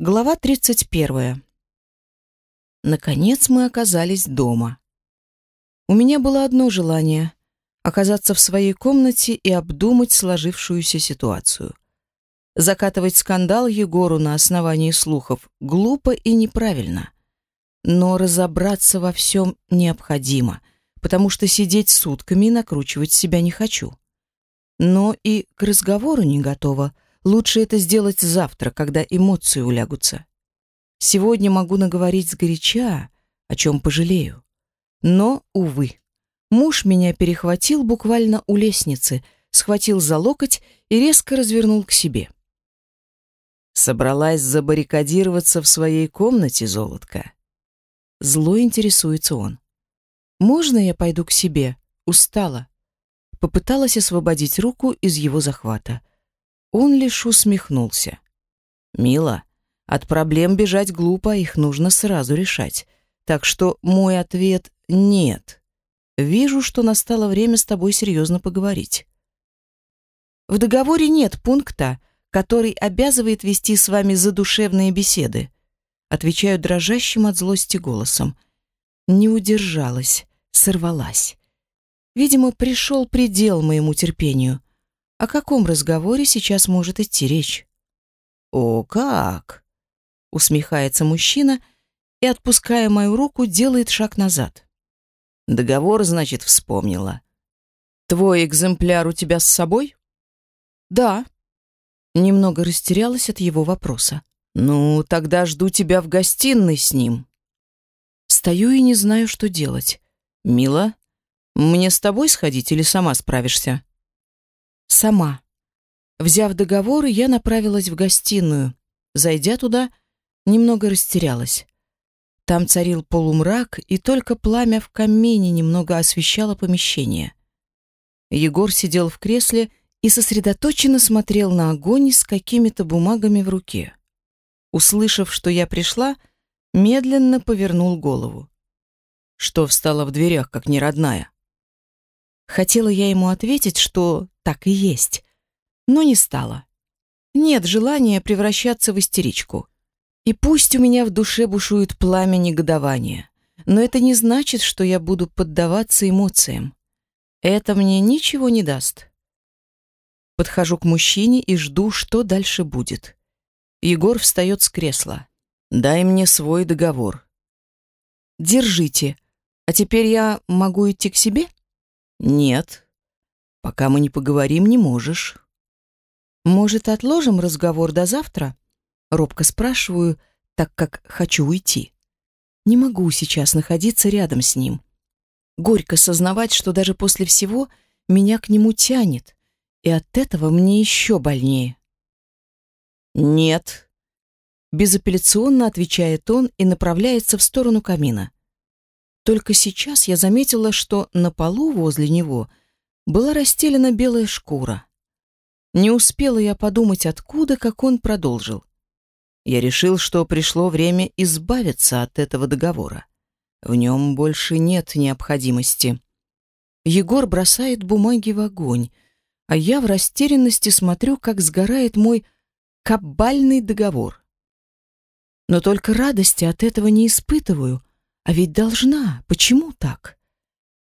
Глава 31. Наконец мы оказались дома. У меня было одно желание — оказаться в своей комнате и обдумать сложившуюся ситуацию. Закатывать скандал Егору на основании слухов глупо и неправильно. Но разобраться во всем необходимо, потому что сидеть сутками и накручивать себя не хочу. Но и к разговору не готова — Лучше это сделать завтра, когда эмоции улягутся. Сегодня могу наговорить сгоряча, о чем пожалею. Но, увы, муж меня перехватил буквально у лестницы, схватил за локоть и резко развернул к себе. Собралась забаррикадироваться в своей комнате, золотка. Зло интересуется он. Можно я пойду к себе? Устала. Попыталась освободить руку из его захвата. Он лишь усмехнулся. «Мила, от проблем бежать глупо, их нужно сразу решать. Так что мой ответ — нет. Вижу, что настало время с тобой серьезно поговорить». В договоре нет пункта, который обязывает вести с вами задушевные беседы. Отвечаю дрожащим от злости голосом. Не удержалась, сорвалась. Видимо, пришел предел моему терпению. О каком разговоре сейчас может идти речь? О, как! Усмехается мужчина и, отпуская мою руку, делает шаг назад. Договор, значит, вспомнила. Твой экземпляр у тебя с собой? Да. Немного растерялась от его вопроса. Ну, тогда жду тебя в гостиной с ним. Стою и не знаю, что делать. Мила, мне с тобой сходить или сама справишься? Сама. Взяв договоры, я направилась в гостиную. Зайдя туда, немного растерялась. Там царил полумрак, и только пламя в камине немного освещало помещение. Егор сидел в кресле и сосредоточенно смотрел на огонь с какими-то бумагами в руке. Услышав, что я пришла, медленно повернул голову. Что встала в дверях, как неродная? Хотела я ему ответить, что так и есть, но не стала. Нет желания превращаться в истеричку. И пусть у меня в душе бушует пламя негодования, но это не значит, что я буду поддаваться эмоциям. Это мне ничего не даст. Подхожу к мужчине и жду, что дальше будет. Егор встает с кресла. «Дай мне свой договор». «Держите. А теперь я могу идти к себе?» «Нет. Пока мы не поговорим, не можешь». «Может, отложим разговор до завтра?» Робко спрашиваю, так как хочу уйти. Не могу сейчас находиться рядом с ним. Горько сознавать, что даже после всего меня к нему тянет, и от этого мне еще больнее. «Нет», — безапелляционно отвечает он и направляется в сторону камина. Только сейчас я заметила, что на полу возле него была расстелена белая шкура. Не успела я подумать, откуда, как он продолжил. Я решил, что пришло время избавиться от этого договора. В нем больше нет необходимости. Егор бросает бумаги в огонь, а я в растерянности смотрю, как сгорает мой кабальный договор. Но только радости от этого не испытываю — а ведь должна. Почему так?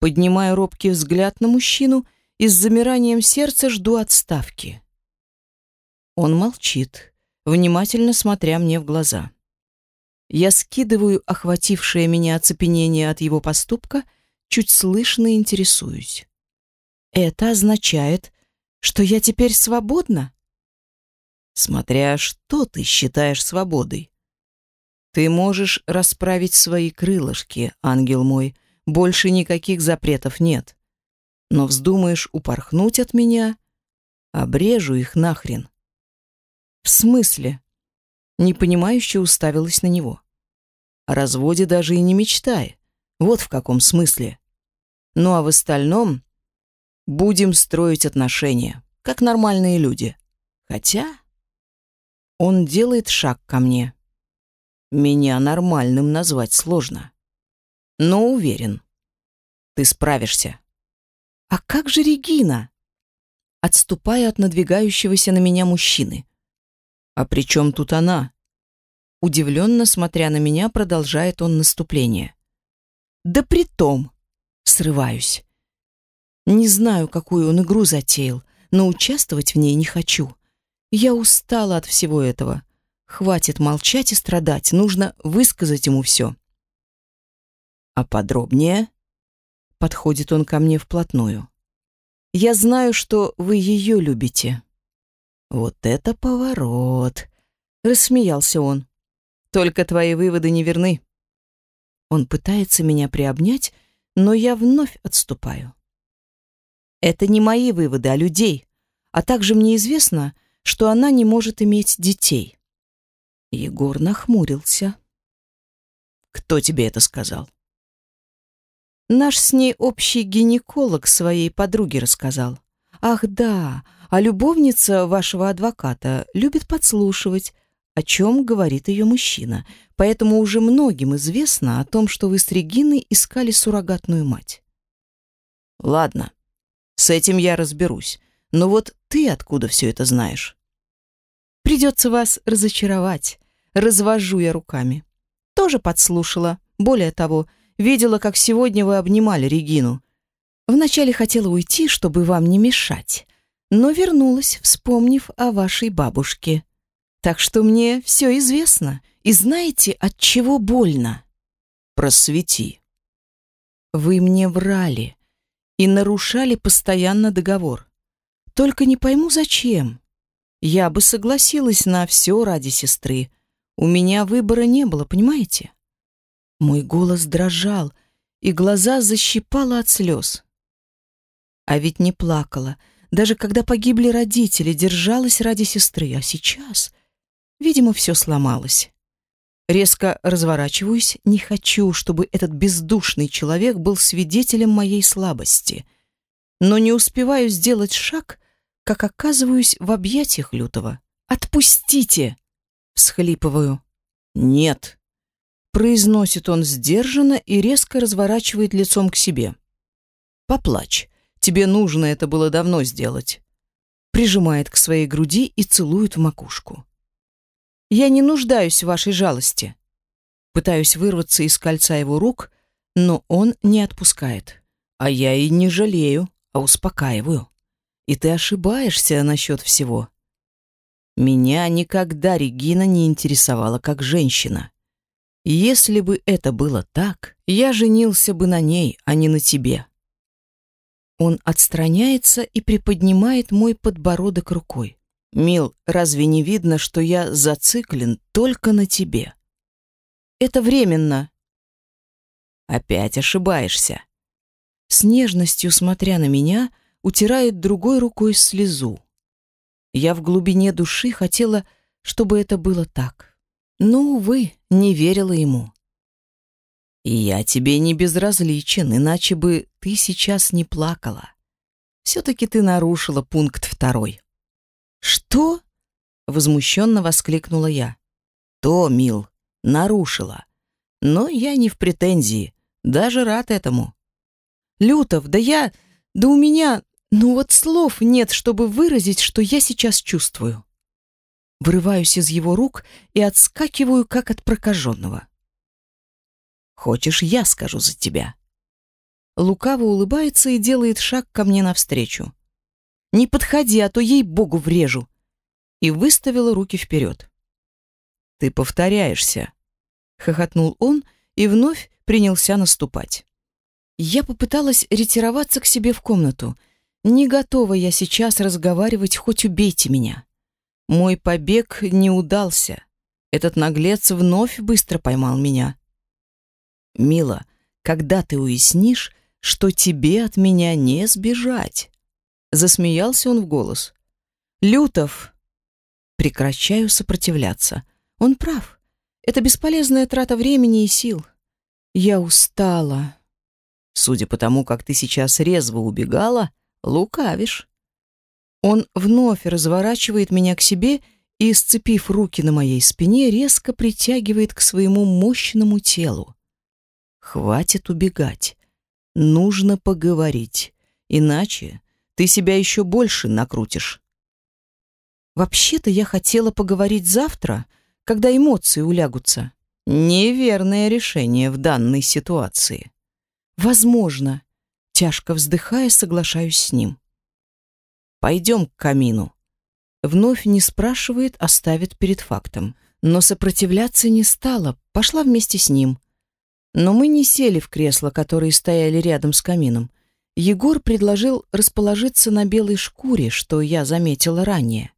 Поднимаю робкий взгляд на мужчину и с замиранием сердца жду отставки. Он молчит, внимательно смотря мне в глаза. Я скидываю охватившее меня оцепенение от его поступка, чуть слышно интересуюсь. Это означает, что я теперь свободна? Смотря что ты считаешь свободой. Ты можешь расправить свои крылышки, ангел мой. Больше никаких запретов нет. Но вздумаешь упорхнуть от меня, обрежу их нахрен. В смысле? Непонимающе уставилась на него. О разводе даже и не мечтай. Вот в каком смысле. Ну а в остальном будем строить отношения, как нормальные люди. Хотя он делает шаг ко мне. Меня нормальным назвать сложно. Но уверен, ты справишься. А как же Регина? Отступая от надвигающегося на меня мужчины. А при чем тут она? Удивленно смотря на меня, продолжает он наступление. Да притом, срываюсь. Не знаю, какую он игру затеял, но участвовать в ней не хочу. Я устала от всего этого. Хватит молчать и страдать, нужно высказать ему все. А подробнее? Подходит он ко мне вплотную. Я знаю, что вы ее любите. Вот это поворот. Рассмеялся он. Только твои выводы не верны. Он пытается меня приобнять, но я вновь отступаю. Это не мои выводы, а людей. А также мне известно, что она не может иметь детей. Егор нахмурился. Кто тебе это сказал? Наш с ней общий гинеколог своей подруге рассказал. Ах, да, а любовница вашего адвоката любит подслушивать, о чем говорит ее мужчина. Поэтому уже многим известно о том, что вы с Региной искали суррогатную мать. Ладно, с этим я разберусь. Но вот ты откуда все это знаешь? Придется вас разочаровать. Развожу я руками. Тоже подслушала. Более того, Видела, как сегодня вы обнимали Регину. Вначале хотела уйти, чтобы вам не мешать, но вернулась, вспомнив о вашей бабушке. Так что мне все известно. И знаете, от чего больно? Просвети. Вы мне врали и нарушали постоянно договор. Только не пойму, зачем. Я бы согласилась на все ради сестры. У меня выбора не было, понимаете? Мой голос дрожал, и глаза защипало от слез. А ведь не плакала, даже когда погибли родители, держалась ради сестры, а сейчас, видимо, все сломалось. Резко разворачиваюсь, не хочу, чтобы этот бездушный человек был свидетелем моей слабости. Но не успеваю сделать шаг, как оказываюсь в объятиях Лютого. «Отпустите!» — всхлипываю. «Нет!» Произносит он сдержанно и резко разворачивает лицом к себе. «Поплачь. Тебе нужно это было давно сделать». Прижимает к своей груди и целует в макушку. «Я не нуждаюсь в вашей жалости». Пытаюсь вырваться из кольца его рук, но он не отпускает. А я и не жалею, а успокаиваю. И ты ошибаешься насчет всего. Меня никогда Регина не интересовала как женщина. Если бы это было так, я женился бы на ней, а не на тебе. Он отстраняется и приподнимает мой подбородок рукой. Мил, разве не видно, что я зациклен только на тебе? Это временно. Опять ошибаешься. С нежностью смотря на меня, утирает другой рукой слезу. Я в глубине души хотела, чтобы это было так. Но, увы, не верила ему. «Я тебе не безразличен, иначе бы ты сейчас не плакала. Все-таки ты нарушила пункт второй». «Что?» — возмущенно воскликнула я. «То, мил, нарушила. Но я не в претензии, даже рад этому». «Лютов, да я... да у меня... ну вот слов нет, чтобы выразить, что я сейчас чувствую». Вырываюсь из его рук и отскакиваю, как от прокаженного. «Хочешь, я скажу за тебя?» Лукаво улыбается и делает шаг ко мне навстречу. «Не подходи, а то ей-богу врежу!» И выставила руки вперед. «Ты повторяешься!» — хохотнул он и вновь принялся наступать. Я попыталась ретироваться к себе в комнату. Не готова я сейчас разговаривать, хоть убейте меня. Мой побег не удался. Этот наглец вновь быстро поймал меня. «Мила, когда ты уяснишь, что тебе от меня не сбежать?» Засмеялся он в голос. «Лютов!» Прекращаю сопротивляться. Он прав. Это бесполезная трата времени и сил. Я устала. Судя по тому, как ты сейчас резво убегала, лукавишь. Он вновь разворачивает меня к себе и, сцепив руки на моей спине, резко притягивает к своему мощному телу. Хватит убегать. Нужно поговорить, иначе ты себя еще больше накрутишь. Вообще-то я хотела поговорить завтра, когда эмоции улягутся. Неверное решение в данной ситуации. Возможно. Тяжко вздыхая, соглашаюсь с ним. Пойдем к камину. Вновь не спрашивает, а ставит перед фактом. Но сопротивляться не стала, пошла вместе с ним. Но мы не сели в кресла, которые стояли рядом с камином. Егор предложил расположиться на белой шкуре, что я заметила ранее.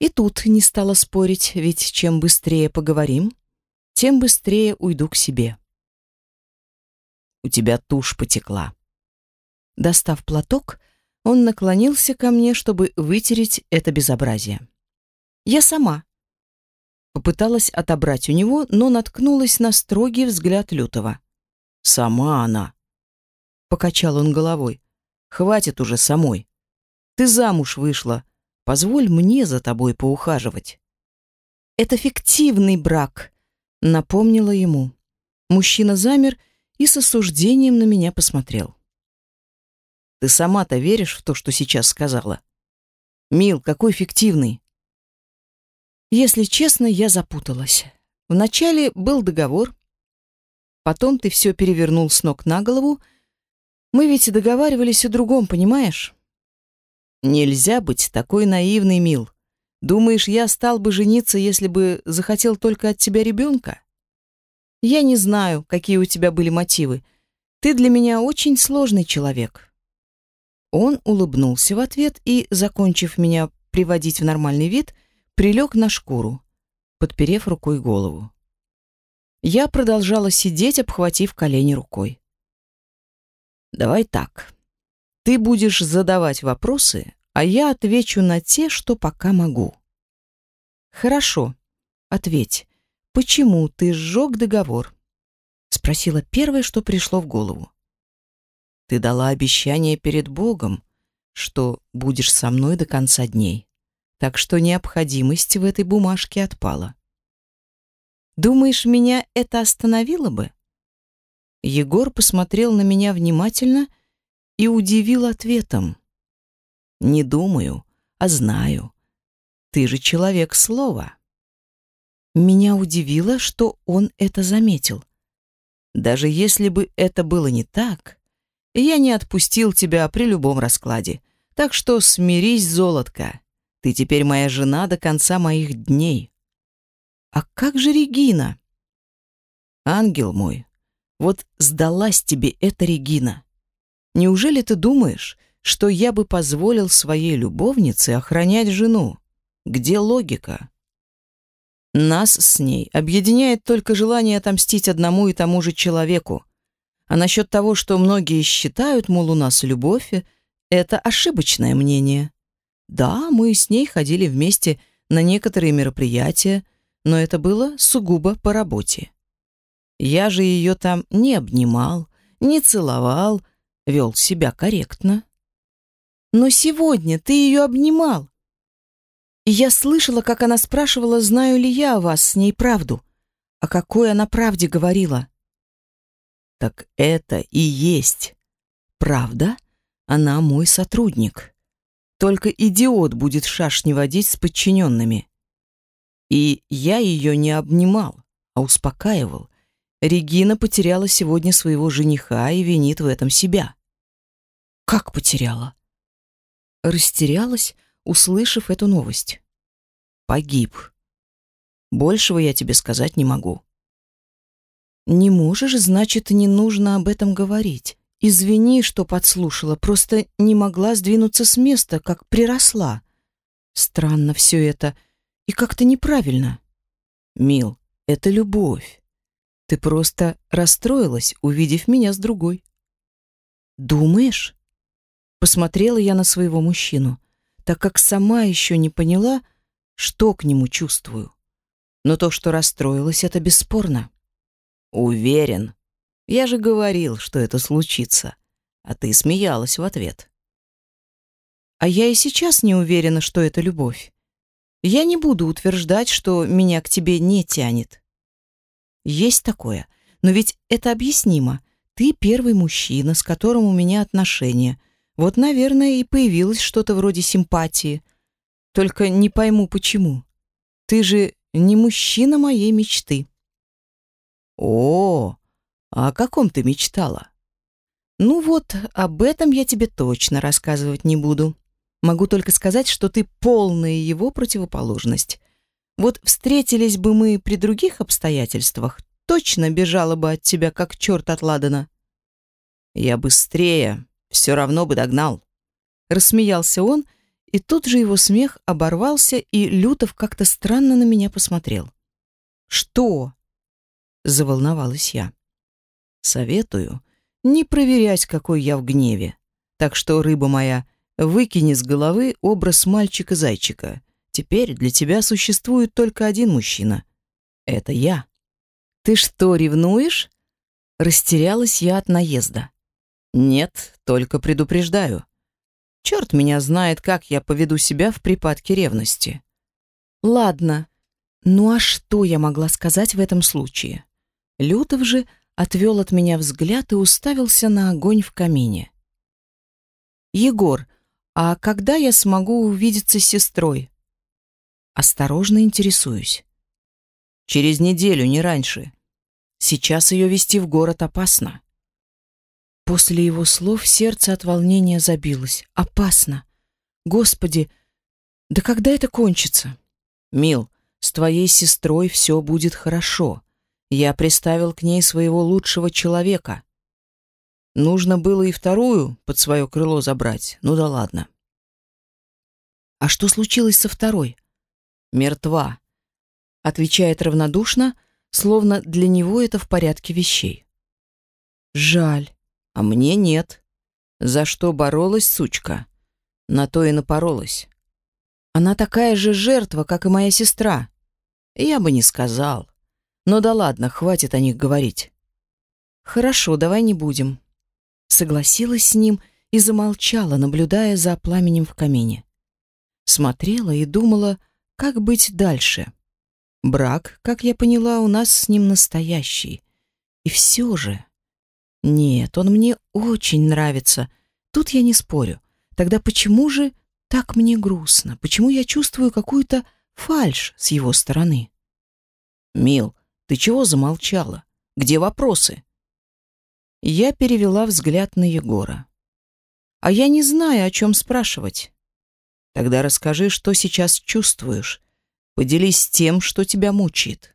И тут не стала спорить, ведь чем быстрее поговорим, тем быстрее уйду к себе. У тебя тушь потекла. Достав платок, он наклонился ко мне, чтобы вытереть это безобразие. Я сама. Попыталась отобрать у него, но наткнулась на строгий взгляд Лютого. Сама она. Покачал он головой. Хватит уже самой. Ты замуж вышла. Позволь мне за тобой поухаживать. Это фиктивный брак, напомнила ему. Мужчина замер и с осуждением на меня посмотрел. Ты сама-то веришь в то, что сейчас сказала? Мил, какой фиктивный. Если честно, я запуталась. Вначале был договор, потом ты все перевернул с ног на голову. Мы ведь и договаривались о другом, понимаешь? Нельзя быть такой наивной, Мил. Думаешь, я стал бы жениться, если бы захотел только от тебя ребенка? Я не знаю, какие у тебя были мотивы. Ты для меня очень сложный человек. Он улыбнулся в ответ и, закончив меня приводить в нормальный вид, прилег на шкуру, подперев рукой голову. Я продолжала сидеть, обхватив колени рукой. Давай так. Ты будешь задавать вопросы, а я отвечу на те, что пока могу. Хорошо. Ответь. Почему ты сжег договор? Спросила первое, что пришло в голову. Ты дала обещание перед Богом, что будешь со мной до конца дней. Так что необходимость в этой бумажке отпала. Думаешь, меня это остановило бы? Егор посмотрел на меня внимательно и удивил ответом. Не думаю, а знаю. Ты же человек слова. Меня удивило, что он это заметил. Даже если бы это было не так, я не отпустил тебя при любом раскладе. Так что смирись, золотка. Ты теперь моя жена до конца моих дней. А как же Регина? Ангел мой, вот сдалась тебе эта Регина. Неужели ты думаешь, что я бы позволил своей любовнице охранять жену? Где логика? Нас с ней объединяет только желание отомстить одному и тому же человеку. А насчет того, что многие считают, мол, у нас любовь, это ошибочное мнение. Да, мы с ней ходили вместе на некоторые мероприятия, но это было сугубо по работе. Я же ее там не обнимал, не целовал, вел себя корректно. Но сегодня ты ее обнимал. И я слышала, как она спрашивала, знаю ли я о вас с ней правду. А какой она правде говорила? Так это и есть. Правда? Она мой сотрудник. Только идиот будет шашни водить с подчиненными. И я ее не обнимал, а успокаивал. Регина потеряла сегодня своего жениха и винит в этом себя. Как потеряла? Растерялась, услышав эту новость. Погиб. Большего я тебе сказать не могу. Не можешь, значит, не нужно об этом говорить. Извини, что подслушала, просто не могла сдвинуться с места, как приросла. Странно все это и как-то неправильно. Мил, это любовь. Ты просто расстроилась, увидев меня с другой. Думаешь? Посмотрела я на своего мужчину, так как сама еще не поняла, что к нему чувствую. Но то, что расстроилась, это бесспорно. Уверен. Я же говорил, что это случится. А ты смеялась в ответ. А я и сейчас не уверена, что это любовь. Я не буду утверждать, что меня к тебе не тянет. Есть такое, но ведь это объяснимо. Ты первый мужчина, с которым у меня отношения — вот, наверное, и появилось что-то вроде симпатии. Только не пойму, почему. Ты же не мужчина моей мечты. О, а о каком ты мечтала? Ну вот, об этом я тебе точно рассказывать не буду. Могу только сказать, что ты полная его противоположность. Вот встретились бы мы при других обстоятельствах, точно бежала бы от тебя, как черт от ладана. Я быстрее, все равно бы догнал. Рассмеялся он, и тут же его смех оборвался, и Лютов как-то странно на меня посмотрел. «Что?» — заволновалась я. «Советую не проверять, какой я в гневе. Так что, рыба моя, выкини с головы образ мальчика-зайчика. Теперь для тебя существует только один мужчина. Это я». «Ты что, ревнуешь?» Растерялась я от наезда. «Нет, только предупреждаю. Черт меня знает, как я поведу себя в припадке ревности». «Ладно. Ну а что я могла сказать в этом случае?» Лютов же отвел от меня взгляд и уставился на огонь в камине. «Егор, а когда я смогу увидеться с сестрой?» Осторожно интересуюсь. «Через неделю, не раньше. Сейчас ее вести в город опасно». После его слов сердце от волнения забилось. «Опасно! Господи, да когда это кончится?» «Мил, с твоей сестрой все будет хорошо. Я приставил к ней своего лучшего человека. Нужно было и вторую под свое крыло забрать. Ну да ладно. А что случилось со второй? Мертва. Отвечает равнодушно, словно для него это в порядке вещей. Жаль. А мне нет. За что боролась сучка? На то и напоролась. Она такая же жертва, как и моя сестра. Я бы не сказал. Но да ладно, хватит о них говорить. Хорошо, давай не будем. Согласилась с ним и замолчала, наблюдая за пламенем в камине. Смотрела и думала, как быть дальше. Брак, как я поняла, у нас с ним настоящий. И все же... Нет, он мне очень нравится. Тут я не спорю. Тогда почему же так мне грустно? Почему я чувствую какую-то фальшь с его стороны? Мил, ты чего замолчала? Где вопросы? Я перевела взгляд на Егора. А я не знаю, о чем спрашивать. Тогда расскажи, что сейчас чувствуешь. Поделись тем, что тебя мучает.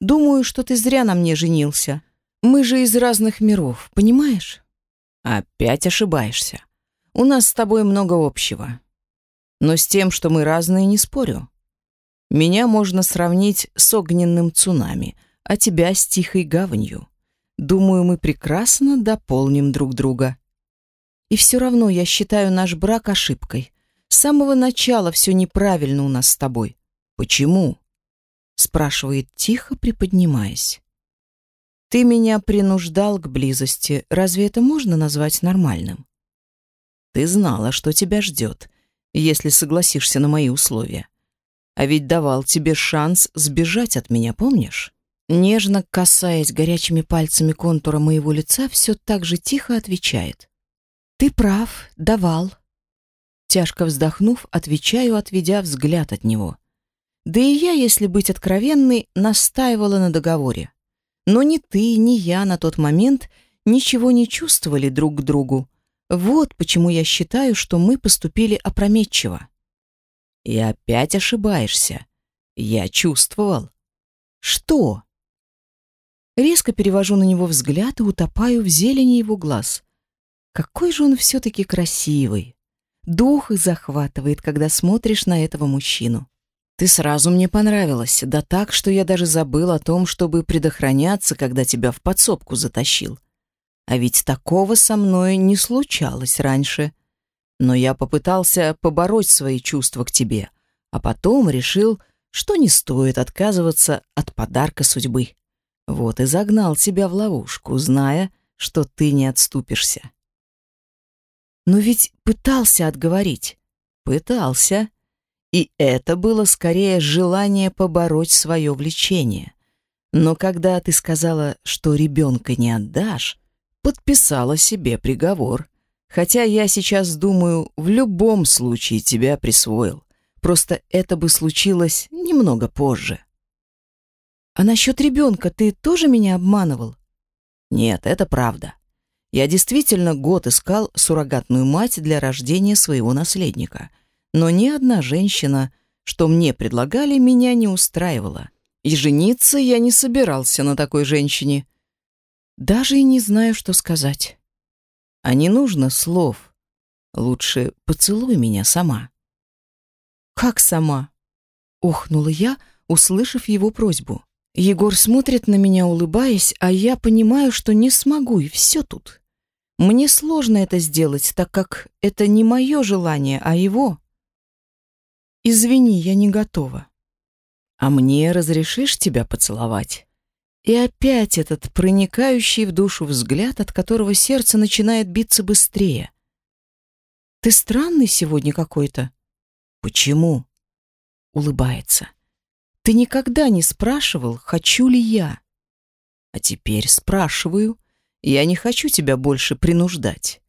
Думаю, что ты зря на мне женился. Мы же из разных миров, понимаешь? Опять ошибаешься. У нас с тобой много общего. Но с тем, что мы разные, не спорю. Меня можно сравнить с огненным цунами, а тебя с тихой гаванью. Думаю, мы прекрасно дополним друг друга. И все равно я считаю наш брак ошибкой. С самого начала все неправильно у нас с тобой. Почему? спрашивает тихо, приподнимаясь. Ты меня принуждал к близости. Разве это можно назвать нормальным? Ты знала, что тебя ждет, если согласишься на мои условия. А ведь давал тебе шанс сбежать от меня, помнишь? Нежно касаясь горячими пальцами контура моего лица, все так же тихо отвечает. Ты прав, давал. Тяжко вздохнув, отвечаю, отведя взгляд от него. Да и я, если быть откровенной, настаивала на договоре. Но ни ты, ни я на тот момент ничего не чувствовали друг к другу. Вот почему я считаю, что мы поступили опрометчиво. И опять ошибаешься. Я чувствовал. Что? Резко перевожу на него взгляд и утопаю в зелени его глаз. Какой же он все-таки красивый. Дух захватывает, когда смотришь на этого мужчину. Ты сразу мне понравилась, да так, что я даже забыл о том, чтобы предохраняться, когда тебя в подсобку затащил. А ведь такого со мной не случалось раньше но я попытался побороть свои чувства к тебе, а потом решил, что не стоит отказываться от подарка судьбы. Вот и загнал тебя в ловушку, зная, что ты не отступишься. Но ведь пытался отговорить. Пытался. И это было скорее желание побороть свое влечение. Но когда ты сказала, что ребенка не отдашь, подписала себе приговор — Хотя я сейчас думаю, в любом случае тебя присвоил, Просто это бы случилось немного позже. А насчет ребенка ты тоже меня обманывал? Нет, это правда. Я действительно год искал суррогатную мать для рождения своего наследника. Но ни одна женщина, что мне предлагали, меня не устраивала. И жениться я не собирался на такой женщине. Даже и не знаю, что сказать. А не нужно слов. Лучше поцелуй меня сама. Как сама? Охнула я, услышав его просьбу. Егор смотрит на меня, улыбаясь, а я понимаю, что не смогу, и все тут. Мне сложно это сделать, так как это не мое желание, а его. Извини, я не готова. А мне разрешишь тебя поцеловать? И опять этот проникающий в душу взгляд, от которого сердце начинает биться быстрее. Ты странный сегодня какой-то. Почему? Улыбается. Ты никогда не спрашивал, хочу ли я. А теперь спрашиваю. Я не хочу тебя больше принуждать.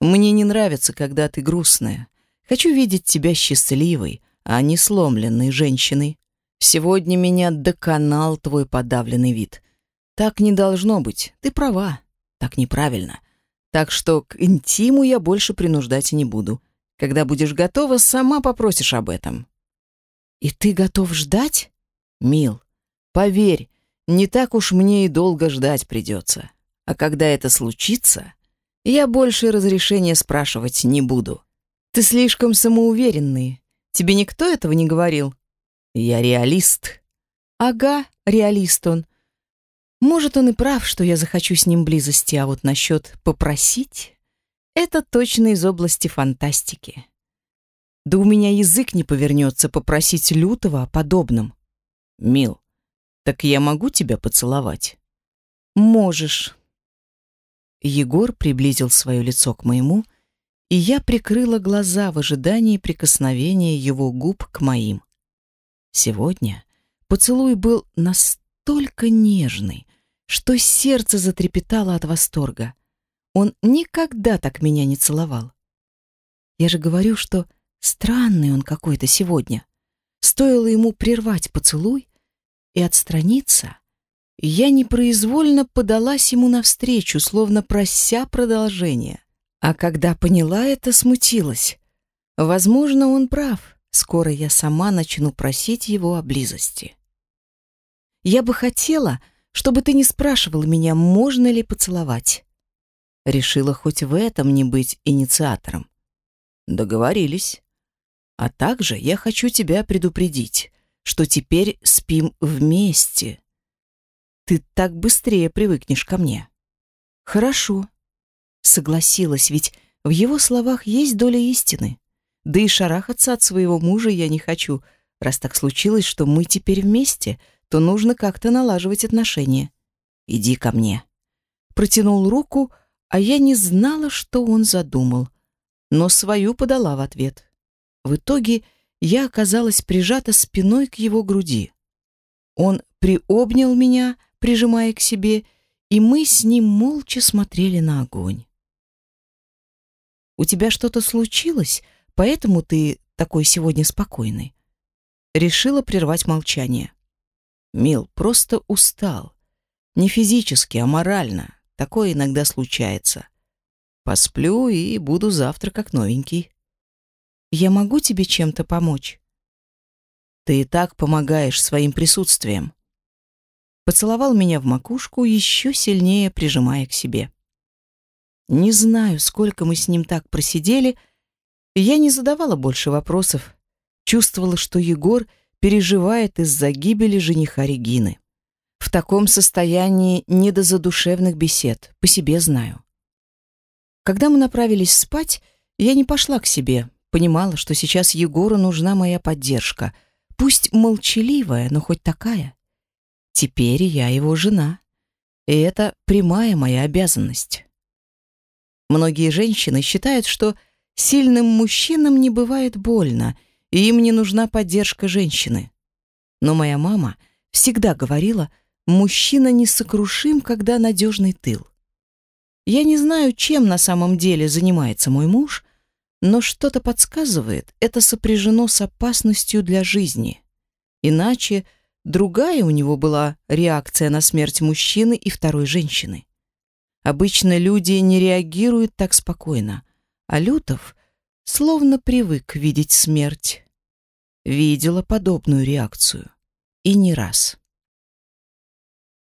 Мне не нравится, когда ты грустная. Хочу видеть тебя счастливой, а не сломленной женщиной. Сегодня меня доконал твой подавленный вид. Так не должно быть. Ты права. Так неправильно. Так что к интиму я больше принуждать не буду. Когда будешь готова, сама попросишь об этом. И ты готов ждать? Мил, поверь, не так уж мне и долго ждать придется. А когда это случится, я больше разрешения спрашивать не буду. Ты слишком самоуверенный. Тебе никто этого не говорил? Я реалист. Ага, реалист он. Может, он и прав, что я захочу с ним близости, а вот насчет попросить — это точно из области фантастики. Да у меня язык не повернется попросить лютого о подобном. Мил, так я могу тебя поцеловать? Можешь. Егор приблизил свое лицо к моему, и я прикрыла глаза в ожидании прикосновения его губ к моим. Сегодня поцелуй был настолько нежный, что сердце затрепетало от восторга. Он никогда так меня не целовал. Я же говорю, что Странный он какой-то сегодня. Стоило ему прервать поцелуй и отстраниться, я непроизвольно подалась ему навстречу, словно прося продолжения. А когда поняла это, смутилась. Возможно, он прав. Скоро я сама начну просить его о близости. Я бы хотела, чтобы ты не спрашивал меня, можно ли поцеловать. Решила хоть в этом не быть инициатором. Договорились. А также я хочу тебя предупредить, что теперь спим вместе. Ты так быстрее привыкнешь ко мне. Хорошо. Согласилась, ведь в его словах есть доля истины. Да и шарахаться от своего мужа я не хочу. Раз так случилось, что мы теперь вместе, то нужно как-то налаживать отношения. Иди ко мне. Протянул руку, а я не знала, что он задумал, но свою подала в ответ. В итоге я оказалась прижата спиной к его груди. Он приобнял меня, прижимая к себе, и мы с ним молча смотрели на огонь. «У тебя что-то случилось, поэтому ты такой сегодня спокойный?» Решила прервать молчание. «Мил, просто устал. Не физически, а морально. Такое иногда случается. Посплю и буду завтра как новенький». Я могу тебе чем-то помочь? Ты и так помогаешь своим присутствием. Поцеловал меня в макушку, еще сильнее прижимая к себе. Не знаю, сколько мы с ним так просидели, я не задавала больше вопросов. Чувствовала, что Егор переживает из-за гибели жениха Регины. В таком состоянии не до задушевных бесед, по себе знаю. Когда мы направились спать, я не пошла к себе, Понимала, что сейчас Егору нужна моя поддержка. Пусть молчаливая, но хоть такая. Теперь я его жена. И это прямая моя обязанность. Многие женщины считают, что Сильным мужчинам не бывает больно, и им не нужна поддержка женщины. Но моя мама всегда говорила, мужчина несокрушим, когда надежный тыл. Я не знаю, чем на самом деле занимается мой муж, но что-то подсказывает, это сопряжено с опасностью для жизни. Иначе другая у него была реакция на смерть мужчины и второй женщины. Обычно люди не реагируют так спокойно. А Лютов словно привык видеть смерть. Видела подобную реакцию. И не раз.